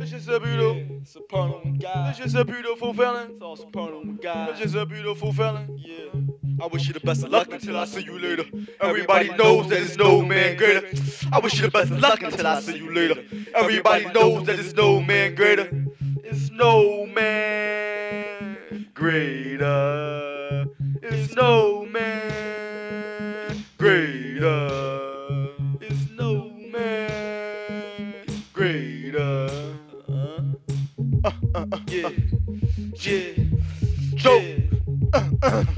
It's just a beautiful. Yeah, Supernal and God. It's just a beautiful feeling. It's all supernal and God. It's just a beautiful feeling. Yeah. I wish you the best of luck until I see you later. Everybody knows that there's no man greater. I wish you the best of luck until I see you later. Everybody knows that there's no man greater. It's no man greater. It's no man greater. Yeah. Yeah. Joe.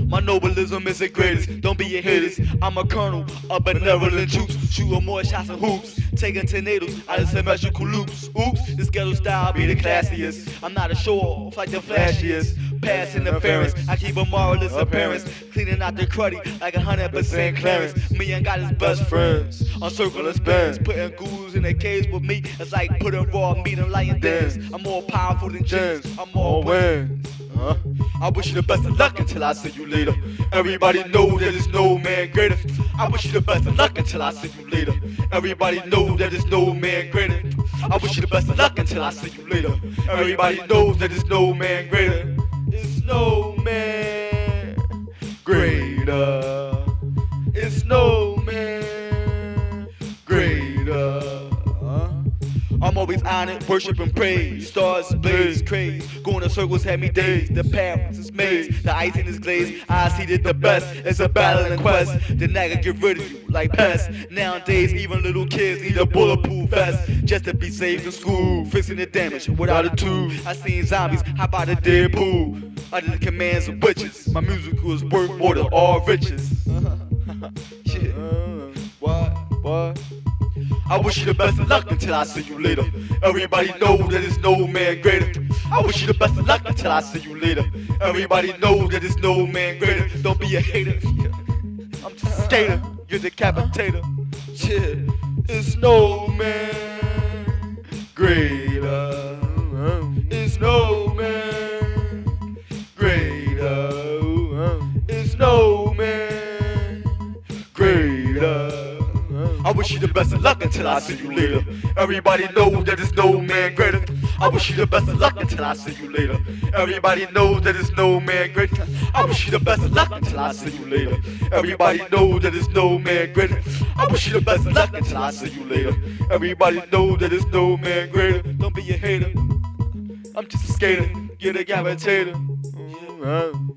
My nobleism is the greatest. Don't be a haters. I'm a colonel of benevolent troops. Shooting more shots than hoops. Taking tornadoes out of symmetrical loops. Oops, this ghetto style be the classiest. I'm not a show off like the flashiest. Pass interference. I keep a moralist appearance. Cleaning out the cruddy like a hundred percent clearance. Me and God is best friends on circular spins. Putting ghouls in a cage with me. It's like putting raw meat in lion dens. I'm more powerful than James. I'm more wins. Huh? I wish you the best of luck until I see you later. Everybody know that there's no man greater. I wish you the best of luck until I see you later. Everybody know that there's no man greater. I wish you the best of luck until I see you later. Everybody knows that there's no man greater. It's no man greater. It's no man greater. I'm always honored, worship and praise. Stars blaze, craze. Going in circles had me dazed. The path is maze, the icing is glazed. I see that the best. It's a battle and quest. The nigga get rid of you like pests. Nowadays, even little kids need a bulletproof vest just to be safe in school. Fixing the damage without a tool. I seen zombies hop out of dead pool. Under the commands of witches. My music was worth more than all riches. Shit. What? What? I wish you the best of luck until I see you later. Everybody know that it's no man greater. I wish you the best of luck until I see you later. Everybody know that it's no man greater. Don't be a hater. I'm just a skater. You're the decapitator. Yeah. It's no man greater. It's no It's no man greater. I wish you the best of luck until I see you later. Everybody knows that there's no man greater. I wish you the best of luck until I see you later. Everybody knows that there's no man greater. I wish you the best of luck until I see you later. Everybody knows that there's no man greater. I wish you the best of luck until I see you later. Everybody knows that there's no man greater. Don't be a hater. I'm just a skater. You're the gravitator. No